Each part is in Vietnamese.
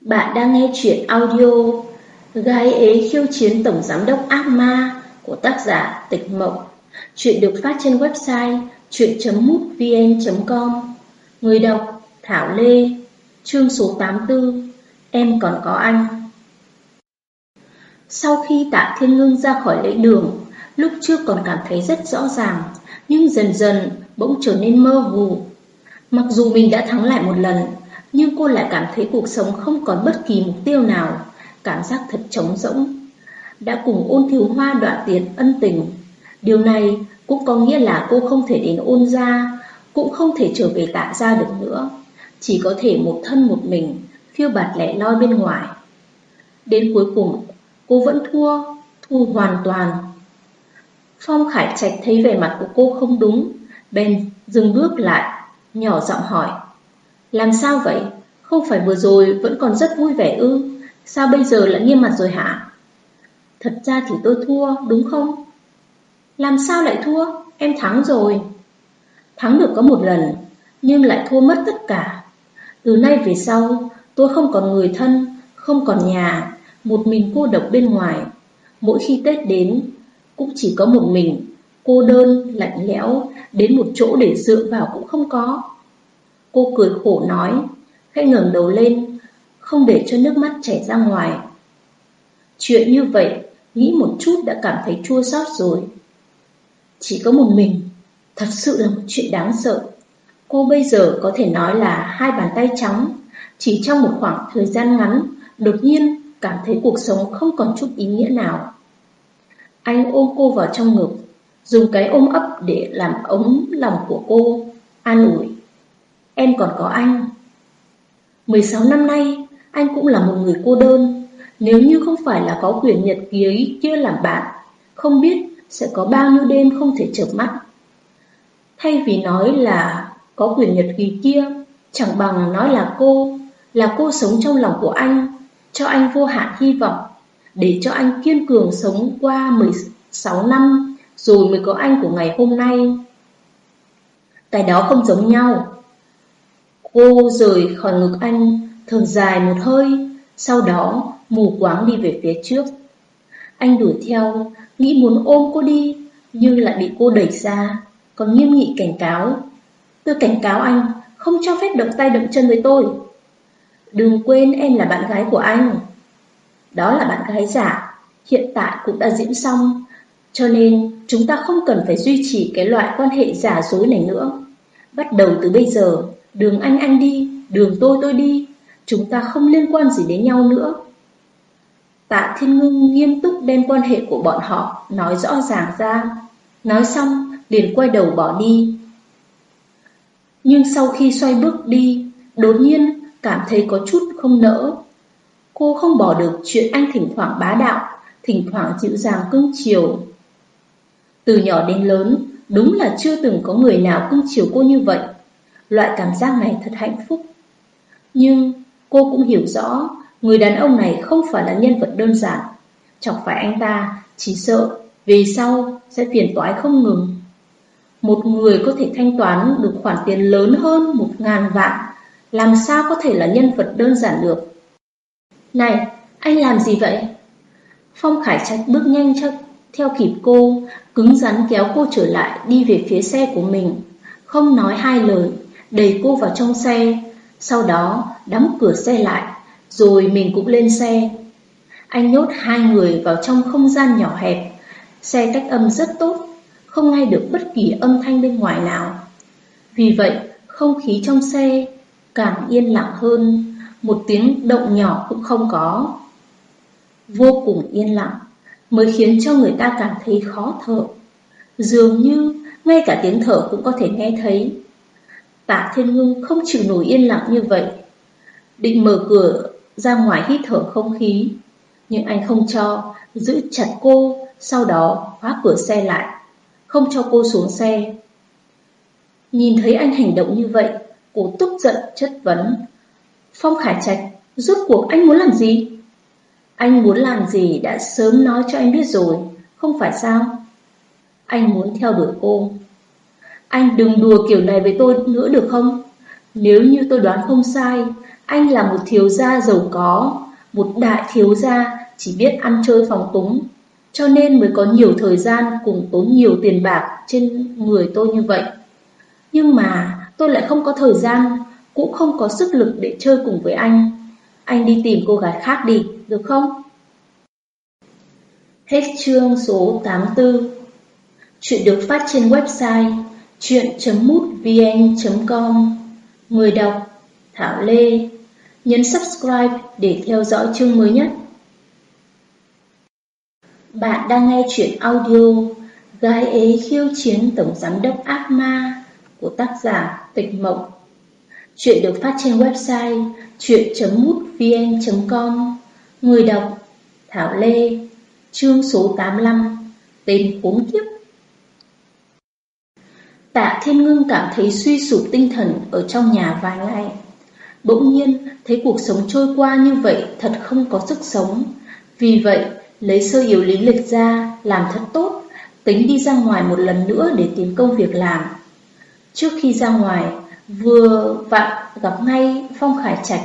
Bạn đang nghe chuyện audio Gái ế khiêu chiến tổng giám đốc ác ma của tác giả Tịch Mộng. Chuyện được phát trên website chuyện.mútvn.com Người đọc Thảo Lê, Chương số 84 Em còn có anh. Sau khi tạ thiên ngưng ra khỏi lễ đường, Lúc trước còn cảm thấy rất rõ ràng, Nhưng dần dần bỗng trở nên mơ hồ. Mặc dù mình đã thắng lại một lần nhưng cô lại cảm thấy cuộc sống không còn bất kỳ mục tiêu nào, cảm giác thật trống rỗng. Đã cùng ôn thiếu hoa đoạn tiền ân tình, điều này cũng có nghĩa là cô không thể đến ôn gia, cũng không thể trở về tạ gia được nữa, chỉ có thể một thân một mình, phiêu bạt lẻ loi bên ngoài. Đến cuối cùng, cô vẫn thua, thua hoàn toàn. Phong Khải Trạch thấy vẻ mặt của cô không đúng, bèn dừng bước lại, nhỏ giọng hỏi. Làm sao vậy? Không phải vừa rồi vẫn còn rất vui vẻ ư? Sao bây giờ lại nghiêm mặt rồi hả? Thật ra thì tôi thua, đúng không? Làm sao lại thua? Em thắng rồi. Thắng được có một lần, nhưng lại thua mất tất cả. Từ nay về sau, tôi không còn người thân, không còn nhà, một mình cô độc bên ngoài. Mỗi khi Tết đến, cũng chỉ có một mình, cô đơn, lạnh lẽo, đến một chỗ để dựa vào cũng không có. Cô cười khổ nói, khẽ ngẩng đầu lên, không để cho nước mắt chảy ra ngoài. Chuyện như vậy, nghĩ một chút đã cảm thấy chua xót rồi. Chỉ có một mình, thật sự là một chuyện đáng sợ. Cô bây giờ có thể nói là hai bàn tay trắng, chỉ trong một khoảng thời gian ngắn, đột nhiên cảm thấy cuộc sống không còn chút ý nghĩa nào. Anh ôm cô vào trong ngực, dùng cái ôm ấp để làm ống lòng của cô, an ủi. Em còn có anh. 16 năm nay, Anh cũng là một người cô đơn. Nếu như không phải là có quyển nhật ký ấy kia làm bạn, Không biết sẽ có bao nhiêu đêm không thể chợp mắt. Thay vì nói là có quyển nhật ký kia, Chẳng bằng nói là cô Là cô sống trong lòng của anh, Cho anh vô hạn hy vọng, Để cho anh kiên cường sống qua 16 năm, Rồi mới có anh của ngày hôm nay. Cái đó không giống nhau. Cô rời khỏi ngực anh, thở dài một hơi, sau đó mù quáng đi về phía trước. Anh đuổi theo, nghĩ muốn ôm cô đi, nhưng lại bị cô đẩy ra, còn nghiêm nghị cảnh cáo. Tôi cảnh cáo anh, không cho phép động tay động chân với tôi. Đừng quên em là bạn gái của anh. Đó là bạn gái giả, hiện tại cũng đã diễn xong, cho nên chúng ta không cần phải duy trì cái loại quan hệ giả dối này nữa. Bắt đầu từ bây giờ, Đường anh anh đi, đường tôi tôi đi, chúng ta không liên quan gì đến nhau nữa. Tạ Thiên Ngưng nghiêm túc đem quan hệ của bọn họ nói rõ ràng ra. Nói xong, liền quay đầu bỏ đi. Nhưng sau khi xoay bước đi, đột nhiên cảm thấy có chút không nỡ. Cô không bỏ được chuyện anh thỉnh thoảng bá đạo, thỉnh thoảng dịu dàng cưng chiều. Từ nhỏ đến lớn, đúng là chưa từng có người nào cưng chiều cô như vậy. Loại cảm giác này thật hạnh phúc. Nhưng cô cũng hiểu rõ người đàn ông này không phải là nhân vật đơn giản. Chọc phải anh ta chỉ sợ về sau sẽ phiền toái không ngừng. Một người có thể thanh toán được khoản tiền lớn hơn một ngàn vạn, làm sao có thể là nhân vật đơn giản được? Này, anh làm gì vậy? Phong Khải Trạch bước nhanh theo kịp cô, cứng rắn kéo cô trở lại đi về phía xe của mình, không nói hai lời, đẩy cô vào trong xe, sau đó đóng cửa xe lại, rồi mình cũng lên xe. Anh nhốt hai người vào trong không gian nhỏ hẹp, xe cách âm rất tốt, không nghe được bất kỳ âm thanh bên ngoài nào. Vì vậy, không khí trong xe càng yên lặng hơn, một tiếng động nhỏ cũng không có. Vô cùng yên lặng mới khiến cho người ta cảm thấy khó thở. Dường như ngay cả tiếng thở cũng có thể nghe thấy. Tạ Thiên Ngưng không chịu nổi yên lặng như vậy. Định mở cửa ra ngoài hít thở không khí, nhưng anh không cho, giữ chặt cô, sau đó khóa cửa xe lại, không cho cô xuống xe. Nhìn thấy anh hành động như vậy, cô tức giận chất vấn. Phong Khải Trạch, rốt cuộc anh muốn làm gì? Anh muốn làm gì đã sớm nói cho anh biết rồi, không phải sao? Anh muốn theo đuổi cô. Anh đừng đùa kiểu này với tôi nữa được không? Nếu như tôi đoán không sai, anh là một thiếu gia giàu có, một đại thiếu gia chỉ biết ăn chơi phóng túng, cho nên mới có nhiều thời gian cùng tốn nhiều tiền bạc trên người tôi như vậy. Nhưng mà tôi lại không có thời gian, cũng không có sức lực để chơi cùng với anh. Anh đi tìm cô gái khác đi, được không? Hết chương số 84 Chuyện được phát trên website chuyện.mútvn.com Người đọc, Thảo Lê Nhấn subscribe để theo dõi chương mới nhất. Bạn đang nghe chuyện audio Gái ế khiêu chiến tổng giám đốc ác ma của tác giả Tịch Mộng. Chuyện được phát trên website chuyện.mútvn.com Người đọc, Thảo Lê, Chương số 85 Tên khốn kiếp Tạ Thiên Ngưng cảm thấy suy sụp tinh thần ở trong nhà vài ngày. Bỗng nhiên thấy cuộc sống trôi qua như vậy thật không có sức sống. Vì vậy, lấy sơ yếu lý lịch ra, làm thật tốt, tính đi ra ngoài một lần nữa để tìm công việc làm. Trước khi ra ngoài, vừa vặn gặp ngay Phong Khải Trạch,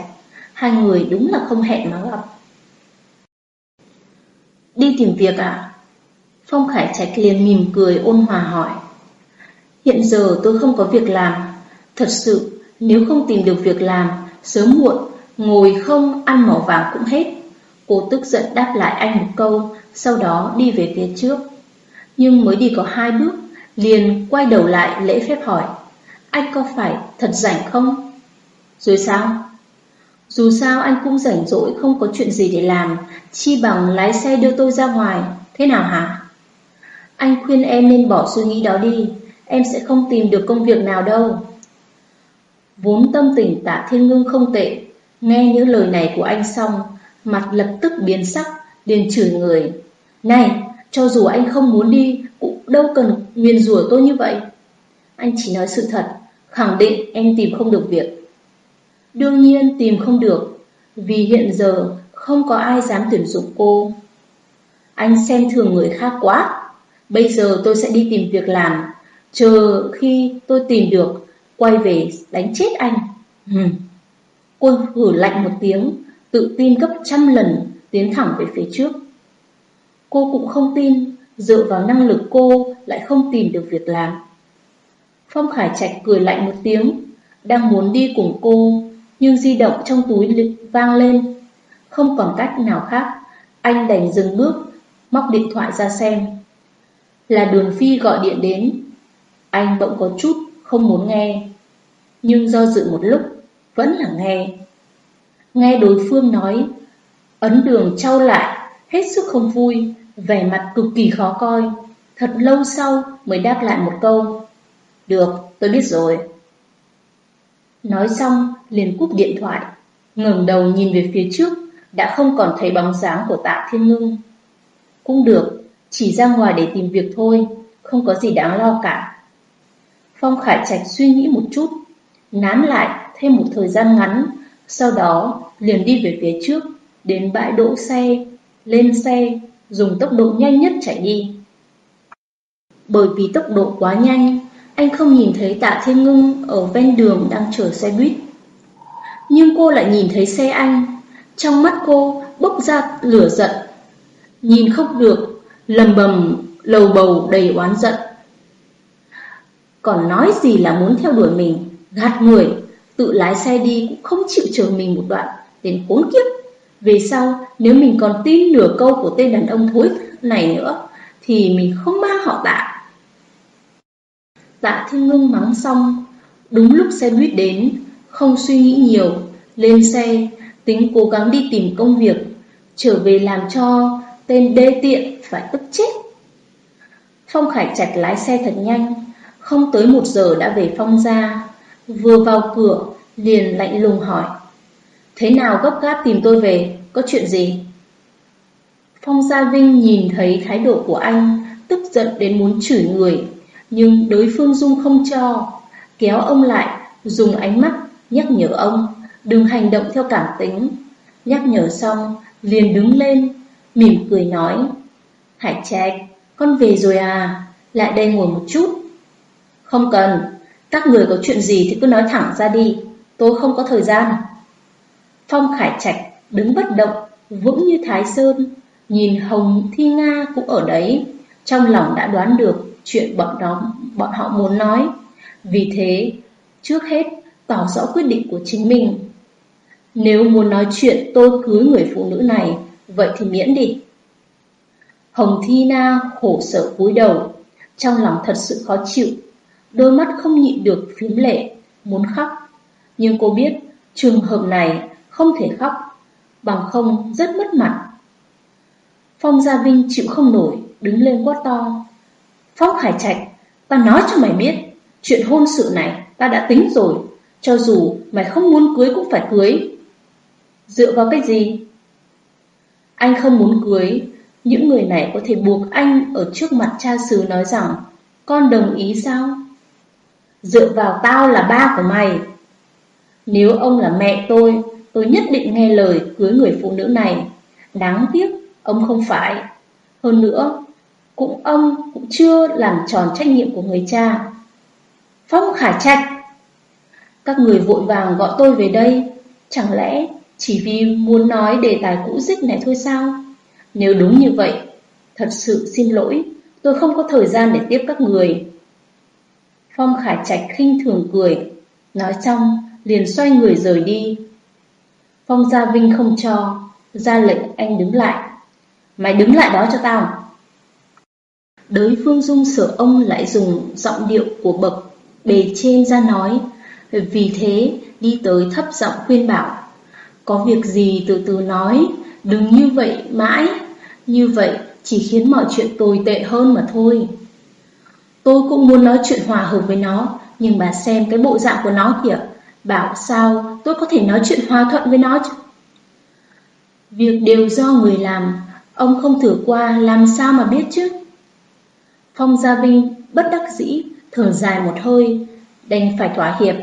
hai người đúng là không hẹn mà gặp. Đi tìm việc à? Phong Khải Trạch liền mỉm cười ôn hòa hỏi. Hiện giờ tôi không có việc làm. Thật sự, nếu không tìm được việc làm, sớm muộn, ngồi không ăn mỏ vàng cũng hết. Cô tức giận đáp lại anh một câu, sau đó đi về phía trước. Nhưng mới đi có hai bước, liền quay đầu lại lễ phép hỏi. Anh có phải thật rảnh không? Rồi sao? Dù sao anh cũng rảnh rỗi không có chuyện gì để làm, chi bằng lái xe đưa tôi ra ngoài, thế nào hả? Anh khuyên em nên bỏ suy nghĩ đó đi, em sẽ không tìm được công việc nào đâu. Vốn tâm tình tạ thiên ngưng không tệ, nghe những lời này của anh xong, mặt lập tức biến sắc, liền chửi người. Này, cho dù anh không muốn đi, cũng đâu cần nguyền rủa tôi như vậy. Anh chỉ nói sự thật, khẳng định em tìm không được việc. Đương nhiên tìm không được, vì hiện giờ không có ai dám tuyển dụng cô. Anh xem thường người khác quá. Bây giờ tôi sẽ đi tìm việc làm, chờ khi tôi tìm được, quay về đánh chết anh. Hừm. Cô hử lạnh một tiếng, tự tin gấp trăm lần tiến thẳng về phía trước. Cô cũng không tin, dựa vào năng lực cô lại không tìm được việc làm. Phong Khải Trạch cười lạnh một tiếng, đang muốn đi cùng cô, nhưng di động trong túi vang lên. Không còn cách nào khác, anh đành dừng bước, móc điện thoại ra xem. Là Đường Phi gọi điện đến. Anh bỗng có chút không muốn nghe, nhưng do dự một lúc vẫn là nghe. Nghe đối phương nói, ấn đường trao lại, hết sức không vui, vẻ mặt cực kỳ khó coi. Thật lâu sau mới đáp lại một câu. Được, tôi biết rồi. Nói xong liền cúp điện thoại, ngẩng đầu nhìn về phía trước, đã không còn thấy bóng dáng của tạ thiên ngưng. Cũng được, chỉ ra ngoài để tìm việc thôi, không có gì đáng lo cả. Phong Khải Trạch suy nghĩ một chút, nán lại thêm một thời gian ngắn, sau đó liền đi về phía trước, đến bãi đỗ xe, lên xe, dùng tốc độ nhanh nhất chạy đi. Bởi vì tốc độ quá nhanh, anh không nhìn thấy tạ thiên ngưng ở ven đường đang chờ xe buýt. Nhưng cô lại nhìn thấy xe anh, trong mắt cô bốc ra lửa giận. Nhìn không được, lầm bầm, lầu bầu đầy oán giận. Còn nói gì là muốn theo đuổi mình, gạt người, tự lái xe đi cũng không chịu chờ mình một đoạn, đến khốn kiếp. Về sau, nếu mình còn tin nửa câu của tên đàn ông thối này nữa, thì mình không mang họ tạ. Tạ Thiên Ngưng mắng xong, đúng lúc xe buýt đến, không suy nghĩ nhiều, lên xe, tính cố gắng đi tìm công việc, trở về làm cho tên đê tiện phải tức chết. Phong Khải Trạch lái xe thật nhanh, không tới một giờ đã về Phong gia vừa vào cửa liền lạnh lùng hỏi. Thế nào gấp gáp tìm tôi về, có chuyện gì? Phong Gia Vinh nhìn thấy thái độ của anh, tức giận đến muốn chửi người, nhưng đối phương Dung không cho, kéo ông lại, dùng ánh mắt nhắc nhở ông đừng hành động theo cảm tính. Nhắc nhở xong, liền đứng lên, mỉm cười nói, Hải Trạch, con về rồi à, lại đây ngồi một chút. Không cần, các người có chuyện gì thì cứ nói thẳng ra đi, tôi không có thời gian. Phong Khải Trạch đứng bất động, vững như Thái Sơn, nhìn Hồng Thi Nga cũng ở đấy, trong lòng đã đoán được chuyện bọn đó bọn họ muốn nói. Vì thế, trước hết tỏ rõ quyết định của chính mình. Nếu muốn nói chuyện tôi cưới người phụ nữ này, vậy thì miễn đi. Hồng Thi Na khổ sở cúi đầu, trong lòng thật sự khó chịu, đôi mắt không nhịn được phím lệ, muốn khóc. Nhưng cô biết trường hợp này không thể khóc, bằng không rất mất mặt. Phong Gia Vinh chịu không nổi, đứng lên quát to. Phong hải Trạch, ta nói cho mày biết, chuyện hôn sự này ta đã tính rồi, cho dù mày không muốn cưới cũng phải cưới. Dựa vào cái gì? Anh không muốn cưới, những người này có thể buộc anh ở trước mặt cha xứ nói rằng con đồng ý sao? Dựa vào tao là ba của mày. Nếu ông là mẹ tôi, tôi nhất định nghe lời cưới người phụ nữ này. Đáng tiếc, ông không phải. Hơn nữa, cũng ông cũng chưa làm tròn trách nhiệm của người cha. Phong Khải Trạch Các người vội vàng gọi tôi về đây, chẳng lẽ chỉ vì muốn nói đề tài cũ dích này thôi sao? Nếu đúng như vậy, thật sự xin lỗi, tôi không có thời gian để tiếp các người. Phong Khải Trạch khinh thường cười, nói xong liền xoay người rời đi. Phong Gia Vinh không cho, ra lệnh anh đứng lại. Mày đứng lại đó cho tao. Đới Phương Dung sửa ông lại dùng giọng điệu của bậc bề trên ra nói, vì thế đi tới thấp giọng khuyên bảo. Có việc gì từ từ nói, đừng như vậy mãi, như vậy chỉ khiến mọi chuyện tồi tệ hơn mà thôi. Tôi cũng muốn nói chuyện hòa hợp với nó, nhưng bà xem cái bộ dạng của nó kìa, bảo sao tôi có thể nói chuyện hòa thuận với nó chứ. Việc đều do người làm, ông không thử qua làm sao mà biết chứ. Phong Gia Vinh bất đắc dĩ, thở dài một hơi, đành phải thỏa hiệp,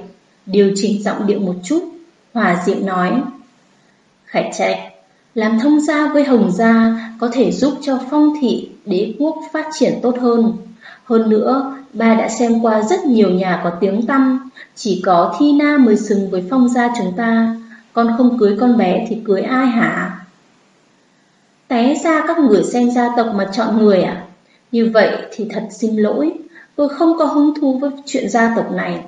điều chỉnh giọng điệu một chút, hòa diệu nói. Khải Trạch, làm thông gia với Hồng Gia có thể giúp cho phong thị đế quốc phát triển tốt hơn. Hơn nữa, ba đã xem qua rất nhiều nhà có tiếng tăm, chỉ có Thi Na mới xứng với phong gia chúng ta, con không cưới con bé thì cưới ai hả? Té ra các người xem gia tộc mà chọn người à? Như vậy thì thật xin lỗi, tôi không có hứng thú với chuyện gia tộc này.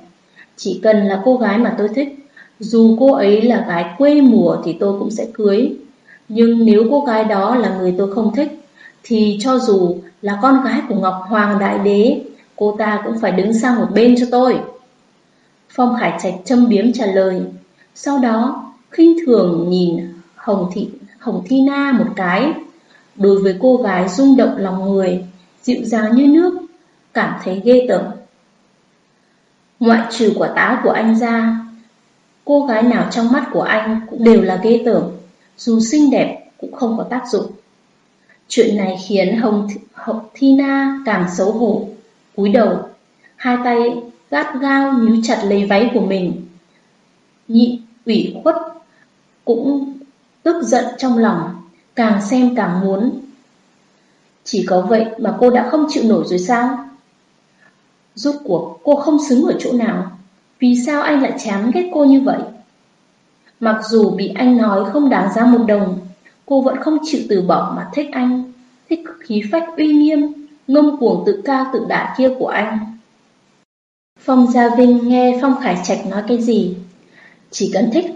Chỉ cần là cô gái mà tôi thích, dù cô ấy là gái quê mùa thì tôi cũng sẽ cưới. Nhưng nếu cô gái đó là người tôi không thích, thì cho dù là con gái của Ngọc Hoàng Đại Đế, cô ta cũng phải đứng sang một bên cho tôi. Phong Khải Trạch châm biếm trả lời, sau đó khinh thường nhìn Hồng Thị Hồng Thi Na một cái. Đối với cô gái rung động lòng người, dịu dàng như nước, cảm thấy ghê tởm. Ngoại trừ quả táo của anh ra, cô gái nào trong mắt của anh cũng đều là ghê tởm, dù xinh đẹp cũng không có tác dụng. Chuyện này khiến Hồng, Hồng thina càng xấu hổ, cúi đầu, hai tay gắt gao níu chặt lấy váy của mình. Nhị ủy khuất cũng tức giận trong lòng, càng xem càng muốn. Chỉ có vậy mà cô đã không chịu nổi rồi sao? Rốt cuộc cô không xứng ở chỗ nào, vì sao anh lại chán ghét cô như vậy? Mặc dù bị anh nói không đáng giá một đồng, cô vẫn không chịu từ bỏ mà thích anh, thích khí phách uy nghiêm, ngông cuồng tự cao tự đại kia của anh. Phong Gia Vinh nghe Phong Khải Trạch nói cái gì? Chỉ cần thích,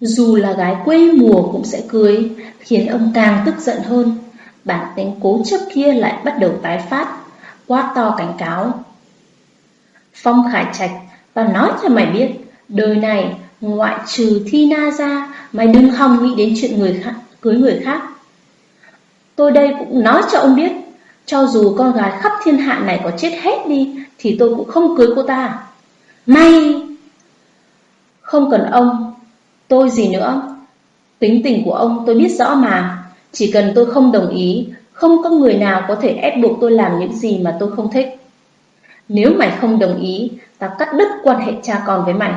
dù là gái quê mùa cũng sẽ cưới, khiến ông càng tức giận hơn. Bản tính cố chấp kia lại bắt đầu tái phát, quát to cảnh cáo. Phong Khải Trạch, và nói cho mày biết, đời này ngoại trừ Thi Na ra, mày đừng hòng nghĩ đến chuyện người khác, cưới người khác. Tôi đây cũng nói cho ông biết, cho dù con gái khắp thiên hạ này có chết hết đi, thì tôi cũng không cưới cô ta. May! Không cần ông, tôi gì nữa. Tính tình của ông tôi biết rõ mà, chỉ cần tôi không đồng ý, không có người nào có thể ép buộc tôi làm những gì mà tôi không thích. Nếu mày không đồng ý, ta cắt đứt quan hệ cha con với mày.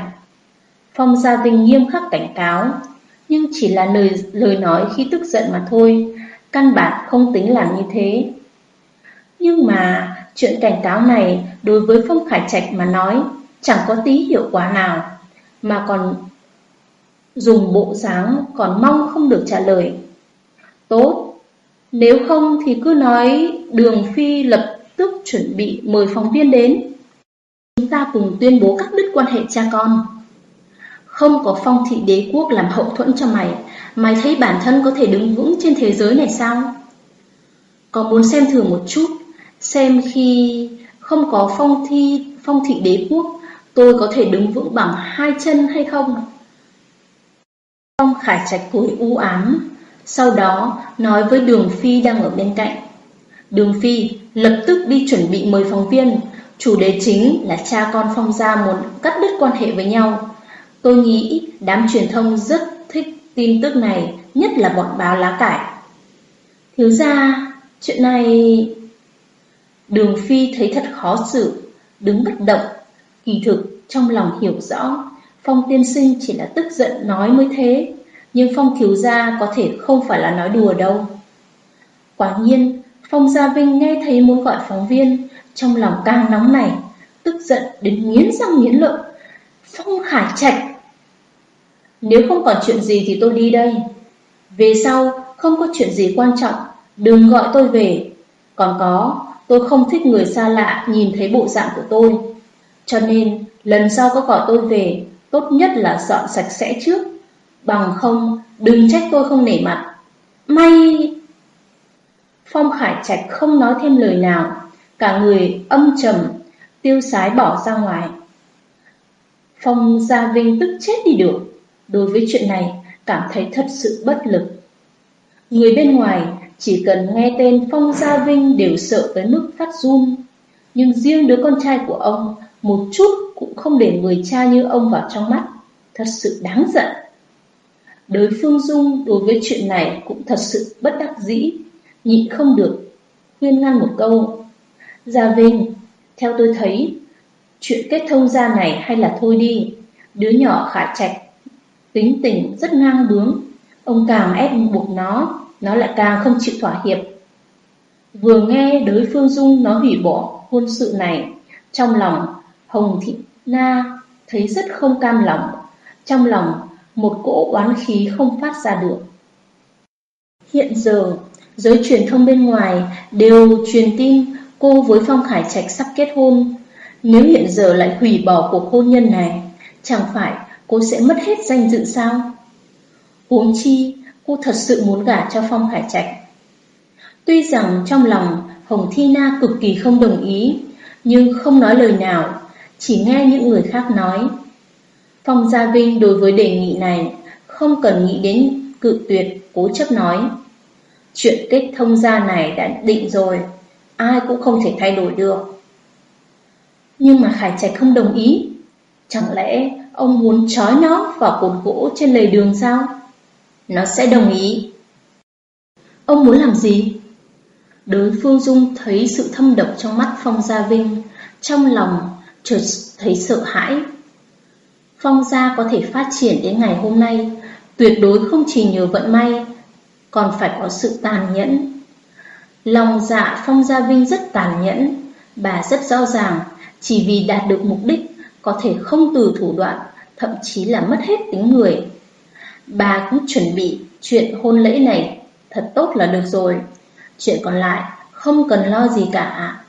Phong Gia Vinh nghiêm khắc cảnh cáo, nhưng chỉ là lời, lời nói khi tức giận mà thôi, căn bản không tính làm như thế. Nhưng mà chuyện cảnh cáo này đối với Phong Khải Trạch mà nói chẳng có tí hiệu quả nào, mà còn dùng bộ dáng còn mong không được trả lời. Tốt, nếu không thì cứ nói đường phi lập tức chuẩn bị mời phóng viên đến. Chúng ta cùng tuyên bố cắt đứt quan hệ cha con. Không có phong thị đế quốc làm hậu thuẫn cho mày, mày thấy bản thân có thể đứng vững trên thế giới này sao? Có muốn xem thử một chút, xem khi không có phong thi phong thị đế quốc, tôi có thể đứng vững bằng hai chân hay không? Phong khải trạch cười u ám, sau đó nói với Đường Phi đang ở bên cạnh. Đường Phi lập tức đi chuẩn bị mời phóng viên, chủ đề chính là cha con Phong gia muốn cắt đứt quan hệ với nhau. Tôi nghĩ đám truyền thông rất thích tin tức này, nhất là bọn báo lá cải. Thiếu gia, chuyện này... Đường Phi thấy thật khó xử, đứng bất động. Kỳ thực, trong lòng hiểu rõ, Phong tiên sinh chỉ là tức giận nói mới thế, nhưng Phong thiếu gia có thể không phải là nói đùa đâu. Quả nhiên, Phong Gia Vinh nghe thấy muốn gọi phóng viên, trong lòng càng nóng này, tức giận đến nghiến răng nghiến lợi. Phong Khải Trạch Nếu không còn chuyện gì thì tôi đi đây. Về sau, không có chuyện gì quan trọng, đừng gọi tôi về. Còn có, tôi không thích người xa lạ nhìn thấy bộ dạng của tôi. Cho nên, lần sau có gọi tôi về, tốt nhất là dọn sạch sẽ trước. Bằng không, đừng trách tôi không nể mặt. May... Phong Khải Trạch không nói thêm lời nào, cả người âm trầm, tiêu sái bỏ ra ngoài. Phong Gia Vinh tức chết đi được, đối với chuyện này cảm thấy thật sự bất lực. Người bên ngoài chỉ cần nghe tên Phong Gia Vinh đều sợ tới mức phát run, nhưng riêng đứa con trai của ông một chút cũng không để người cha như ông vào trong mắt, thật sự đáng giận. Đối phương Dung đối với chuyện này cũng thật sự bất đắc dĩ, nhịn không được, khuyên ngăn một câu. Gia Vinh, theo tôi thấy, chuyện kết thông gia này hay là thôi đi, đứa nhỏ khả trạch, tính tình rất ngang bướng, ông càng ép buộc nó, nó lại càng không chịu thỏa hiệp. Vừa nghe đối phương Dung nó hủy bỏ hôn sự này, trong lòng Hồng Thị Na thấy rất không cam lòng, trong lòng một cỗ oán khí không phát ra được. Hiện giờ, giới truyền thông bên ngoài đều truyền tin cô với Phong Khải Trạch sắp kết hôn. Nếu hiện giờ lại hủy bỏ cuộc hôn nhân này, chẳng phải cô sẽ mất hết danh dự sao? Huống chi, cô thật sự muốn gả cho Phong Khải Trạch. Tuy rằng trong lòng Hồng Thi Na cực kỳ không đồng ý, nhưng không nói lời nào, chỉ nghe những người khác nói. Phong Gia Vinh đối với đề nghị này không cần nghĩ đến cự tuyệt, cố chấp nói. Chuyện kết thông gia này đã định rồi, ai cũng không thể thay đổi được. Nhưng mà Khải Trạch không đồng ý. Chẳng lẽ ông muốn trói nó vào cột gỗ trên lề đường sao? Nó sẽ đồng ý. Ông muốn làm gì? Đối phương Dung thấy sự thâm độc trong mắt Phong Gia Vinh, trong lòng chợt thấy sợ hãi. Phong gia có thể phát triển đến ngày hôm nay, tuyệt đối không chỉ nhờ vận may, còn phải có sự tàn nhẫn. Lòng dạ Phong Gia Vinh rất tàn nhẫn, bà rất rõ ràng, chỉ vì đạt được mục đích, có thể không từ thủ đoạn, thậm chí là mất hết tính người. Bà cũng chuẩn bị chuyện hôn lễ này thật tốt là được rồi, chuyện còn lại không cần lo gì cả.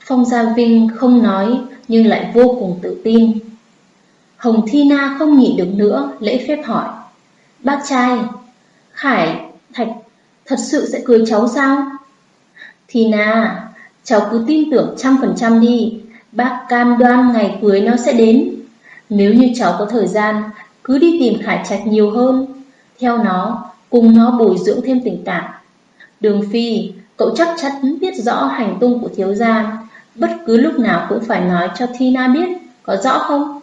Phong Gia Vinh không nói nhưng lại vô cùng tự tin. Hồng Thi Na không nhịn được nữa, lễ phép hỏi. Bác trai, Khải, Thạch thật sự sẽ cưới cháu sao? Thi Na, cháu cứ tin tưởng trăm phần trăm đi, bác cam đoan ngày cưới nó sẽ đến. Nếu như cháu có thời gian, cứ đi tìm Khải Trạch nhiều hơn. Theo nó, cùng nó bồi dưỡng thêm tình cảm. Đường Phi, cậu chắc chắn biết rõ hành tung của thiếu gia, bất cứ lúc nào cũng phải nói cho Tina biết, có rõ không?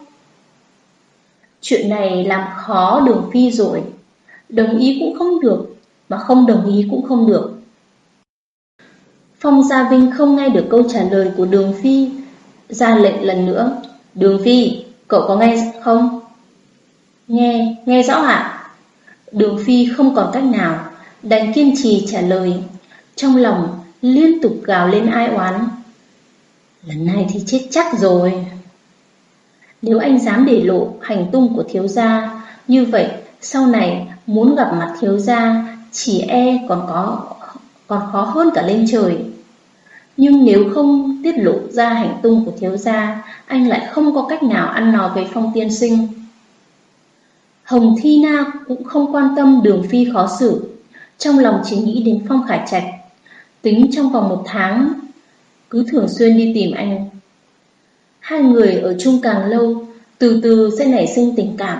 Chuyện này làm khó đường phi rồi, đồng ý cũng không được, mà không đồng ý cũng không được. Phong Gia Vinh không nghe được câu trả lời của đường phi, ra lệnh lần nữa. Đường phi, cậu có nghe không? Nghe, nghe rõ ạ. Đường phi không còn cách nào, đành kiên trì trả lời. Trong lòng liên tục gào lên ai oán. Lần này thì chết chắc rồi. Nếu anh dám để lộ hành tung của thiếu gia, Như vậy, sau này muốn gặp mặt thiếu gia, chỉ e còn có còn khó hơn cả lên trời. Nhưng nếu không tiết lộ ra hành tung của thiếu gia, anh lại không có cách nào ăn nói với Phong tiên sinh. Hồng Thi Na cũng không quan tâm đường phi khó xử, trong lòng chỉ nghĩ đến Phong Khải Trạch. Tính trong vòng một tháng, cứ thường xuyên đi tìm anh. Hai người ở chung càng lâu, từ từ sẽ nảy sinh tình cảm.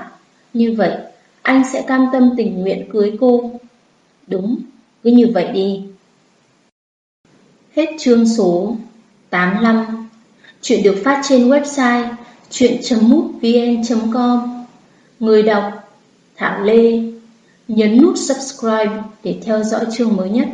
Như vậy, anh sẽ cam tâm tình nguyện cưới cô. Đúng, cứ như vậy đi. Hết chương số 85 Chuyện được phát trên website chuyện.mútvn.com Người đọc Thảo Lê. Nhấn nút subscribe để theo dõi chương mới nhất.